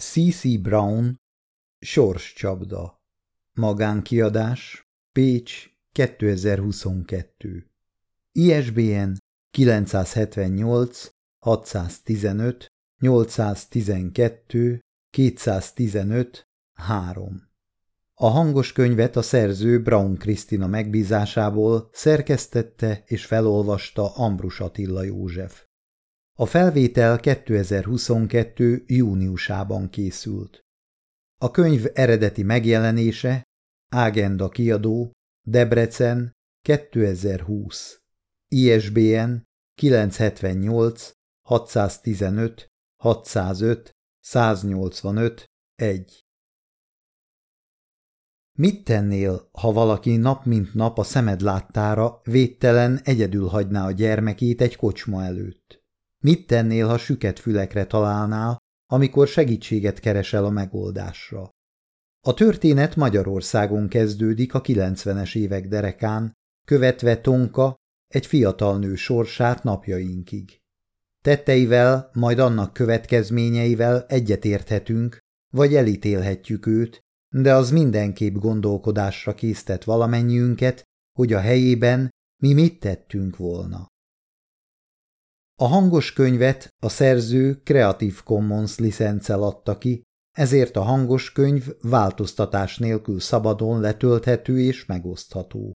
C.C. Brown Sorscsapda Magánkiadás Pécs 2022 ISBN 978 615 812 215 3 A hangos könyvet a szerző Brown Krisztina megbízásából szerkesztette és felolvasta Ambrus Attila József. A felvétel 2022. júniusában készült. A könyv eredeti megjelenése Ágenda kiadó Debrecen 2020 ISBN 978 615 605 185 1 Mit tennél, ha valaki nap mint nap a szemed láttára védtelen egyedül hagyná a gyermekét egy kocsma előtt? Mit tennél, ha süket fülekre találnál, amikor segítséget keresel a megoldásra? A történet Magyarországon kezdődik a 90-es évek derekán, követve Tonka, egy fiatal nő sorsát napjainkig. Tetteivel, majd annak következményeivel egyetérthetünk, vagy elítélhetjük őt, de az mindenképp gondolkodásra késztet valamennyiünket, hogy a helyében mi mit tettünk volna. A hangos könyvet a szerző Creative Commons licenccel adta ki, ezért a hangos könyv változtatás nélkül szabadon letölthető és megosztható.